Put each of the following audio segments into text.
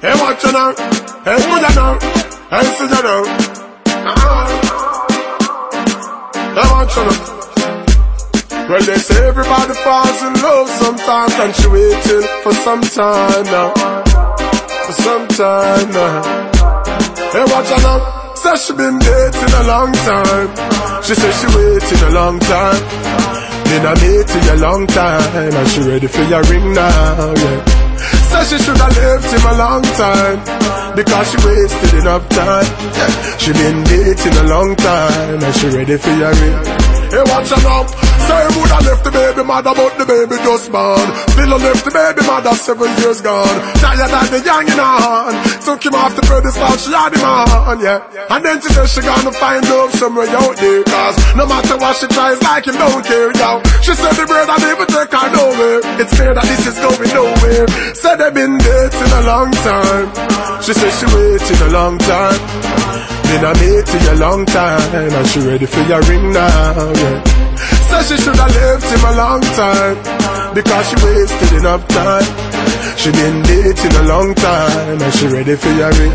Hey, watch you now. Hey, good you know. Hey, see you now. Hey, watch you now. Well, they say everybody falls in love sometimes and she waiting for some time now. For some time now. Hey, watch her now. Says she been dating a long time. She says she waiting a long time. Been a dating a long time and she ready for your ring now, yeah. Says she should have left him a long time Because she wasted enough time. She been dating a long time And she ready for your ring Hey, watch now Say would have left the baby mother but the baby just born. Still left the baby mother seven years gone. Tired of the young in her hand. Took him off the pedestal, she had him on, yeah. And then she said she gonna find love somewhere out there Cause no matter what she tries like him don't care, yo. She said the bread and even take her nowhere. It's clear that this is going Said been dating a long time. She said she waiting a long time. Been a mating a long time And she ready for your ring now, yeah. Said she should have left him a long time Because she wasted enough time. She been dating a long time And she ready for your ring.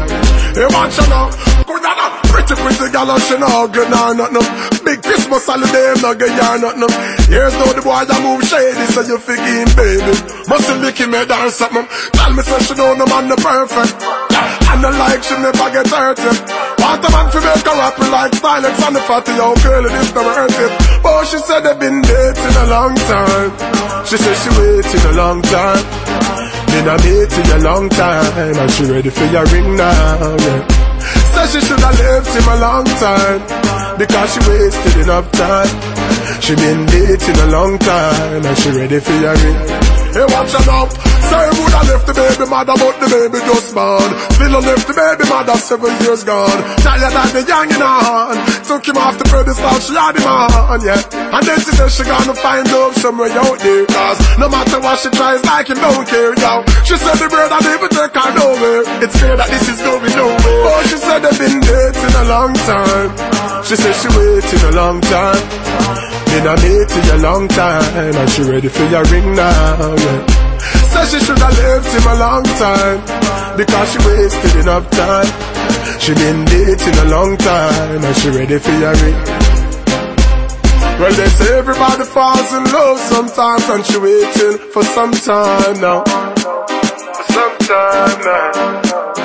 Hey, watch her now. Good now Pretty, pretty gal and she no good nah nothing. Big Christmas holiday, no get ya nothing. Here's now the boy that move shady So you figure him, baby. Must lick him head or something Tell me say she know no man the perfect. And the like she never get hurt Want a man to make her happy like silence on the fatty Yo, girl, this never hurt it Oh, she said they been dating a long time. She said she waiting a long time. Been a dating a long time And she ready for your ring now, yeah Said she should have left him a long time Because she wasted enough time. She been dating a long time And she ready for your ring. Hey, watch her now Say would have left the baby mother but the baby just born. Still left the baby mother seven years gone. Tired of the young in her hand. Took him off the pedestal, she had him on, yeah. And then she said she gonna find love somewhere out there Cause no matter what she tries like him don't care, yo. She said the and even take her nowhere It's clear that this is going nowhere. Oh, she said they've been dating a long time. She said she waiting a long time. Been a dating a long time And she ready for your ring now, yeah Said she should have left him a long time Because she wasted enough time. She been dating a long time And she ready for your ring. Well they say everybody falls in love sometimes And she waiting for some time now. For some time now